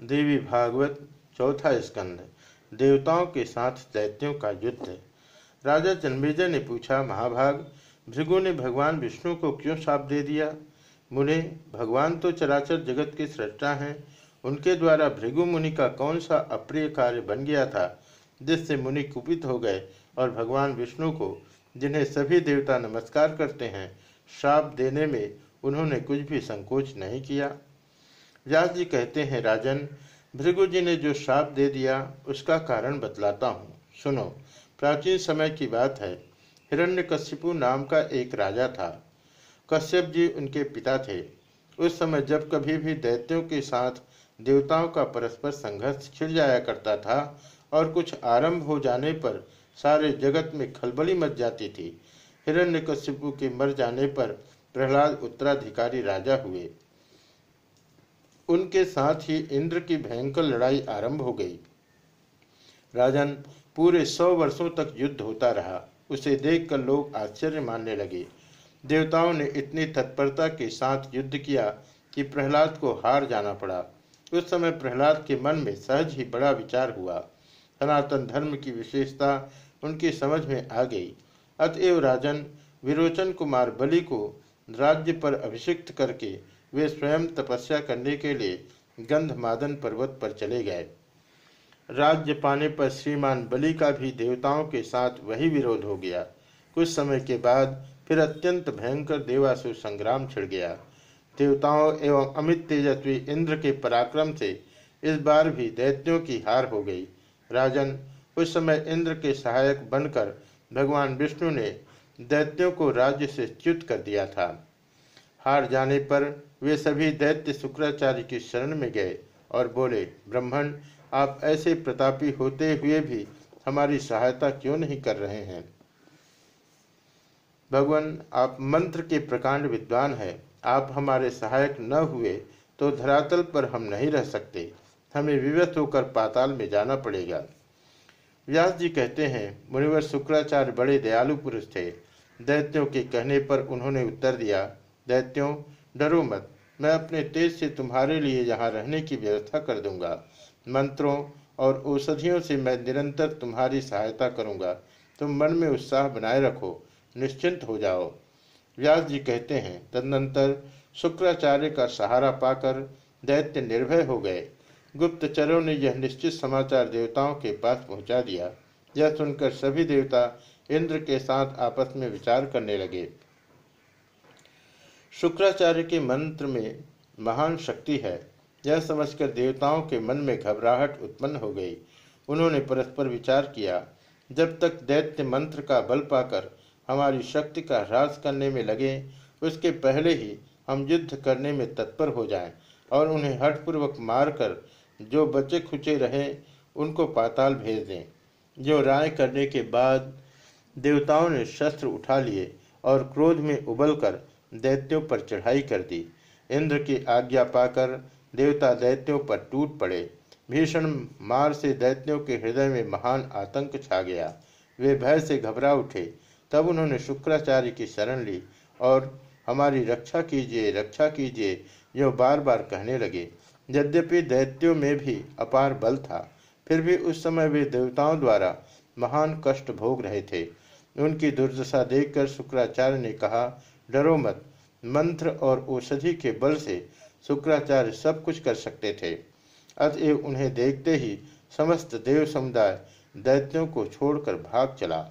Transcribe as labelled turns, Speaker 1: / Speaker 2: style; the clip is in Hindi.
Speaker 1: देवी भागवत, चौथा स्कंद। देवताओं के साथ दैत्यों का युद्ध। राजा जन्मेजय ने पूछा, महाभाग, भृगु ने भगवान विष्णु को क्यों शाप दे दिया? मुने, भगवान तो चराचर जगत के सृष्टा हैं। उनके द्वारा भृगु मुनि का कौन सा अप्रिय कार्य बन गया था, जिससे मुनि कुपित हो गए और भगवान विष्णु को, जिन्हें सभी देवता नमस्कार करते हैं शाप देने में उन्होंने कुछ भी संकोच नहीं किया? व्यास जी कहते हैं, राजन, भृगु जी ने जो श्राप दे दिया, उसका कारण बतलाता हूँ। सुनो, प्राचीन समय की बात है। हिरण्यकश्यपु नाम का एक राजा था। कश्यप जी उनके पिता थे। उस समय जब कभी भी दैत्यों के साथ देवताओं का परस्पर संघर्ष छिड़ जाया करता था और कुछ आरंभ हो जाने पर सारे जगत में खलबली मच जाती थी, हिरण्यकश्यपु के मर जाने पर प्रहलाद उत्तराधिकारी राजा हुए। उनके साथ ही इंद्र की भयंकर लड़ाई आरंभ हो गई। राजन पूरे सौ वर्षों तक युद्ध होता रहा। उसे देखकर लोग आश्चर्य मानने लगे। देवताओं ने इतनी तत्परता के साथ युद्ध किया कि प्रहलाद को हार जाना पड़ा। उस समय प्रहलाद के मन में सहज ही बड़ा विचार हुआ। सनातन धर्म की विशेषता उनकी समझ में आ गई। अतएव राजन विरोचन कुमार बलि को राज्य पर अभिषिक्त करके वे स्वयं तपस्या करने के लिए गंधमादन पर्वत पर चले गए। राज्य पाने पर श्रीमान बलि का भी देवताओं के साथ वही विरोध हो गया। कुछ समय के बाद फिर अत्यंत भयंकर देवासुर संग्राम छिड़ गया। देवताओं एवं अमित तेजस्वी इंद्र के पराक्रम से इस बार भी दैत्यों की हार हो गई। राजन उस समय इंद्र के सहायक बनकर भगवान विष्णु ने दैत्यों को राज्य से च्युत कर दिया था। हार जाने पर वे सभी दैत्य शुक्राचार्य की शरण में गए और बोले, ब्राह्मण, आप ऐसे प्रतापी होते हुए भी हमारी सहायता क्यों नहीं कर रहे हैं? भगवान, आप मंत्र के प्रकांड विद्वान हैं। आप हमारे सहायक न हुए तो धरातल पर हम नहीं रह सकते। हमें विवत होकर पाताल में जाना पड़ेगा। व्यास जी कहते हैं, मुनिवर शुक्राचार्य बड़े दयालु पुरुष थे। दैत्यों के कहने पर उन्होंने उत्तर दिया दैत्यों, डरो मत। मैं अपने तेज से तुम्हारे लिए यहाँ रहने की व्यवस्था कर दूँगा। मंत्रों और औषधियों से मैं निरंतर तुम्हारी सहायता करूँगा। तुम मन में उत्साह बनाए रखो। निश्चिंत हो जाओ। व्यास जी कहते हैं, तदनंतर शुक्राचार्य का सहारा पाकर दैत्य निर्भय हो गए। गुप्तचरों ने यह निश्चित समाचार देवताओं के पास पहुँचा दिया। यह सुनकर सभी देवता इंद्र के साथ आपस में विचार करने लगे। शुक्राचार्य के मंत्र में महान शक्ति है। यह समझकर देवताओं के मन में घबराहट उत्पन्न हो गई। उन्होंने परस्पर विचार किया, जब तक दैत्य मंत्र का बल पाकर हमारी शक्ति का ह्रास करने में लगे, उसके पहले ही हम युद्ध करने में तत्पर हो जाएँ और उन्हें हठपूर्वक मारकर जो बचे खुचे रहे, उनको पाताल भेज दें। जो राय करने के बाद देवताओं ने शस्त्र उठा लिए और क्रोध में उबलकर दैत्यों पर चढ़ाई कर दी। इंद्र की आज्ञा पाकर देवता दैत्यों पर टूट पड़े। भीषण मार से दैत्यों के हृदय में महान आतंक छा गया। वे भय से घबरा उठे। तब उन्होंने शुक्राचार्य की शरण ली और हमारी रक्षा कीजिए रक्षा कीजिए, यो बार बार कहने लगे। यद्यपि दैत्यों में भी अपार बल था, फिर भी उस समय वे देवताओं द्वारा महान कष्ट भोग रहे थे। उनकी दुर्दशा देखकर शुक्राचार्य ने कहा डरो मत। मंत्र और औषधि के बल से शुक्राचार्य सब कुछ कर सकते थे। अतएव उन्हें देखते ही समस्त देव समुदाय दैत्यों को छोड़कर भाग चला।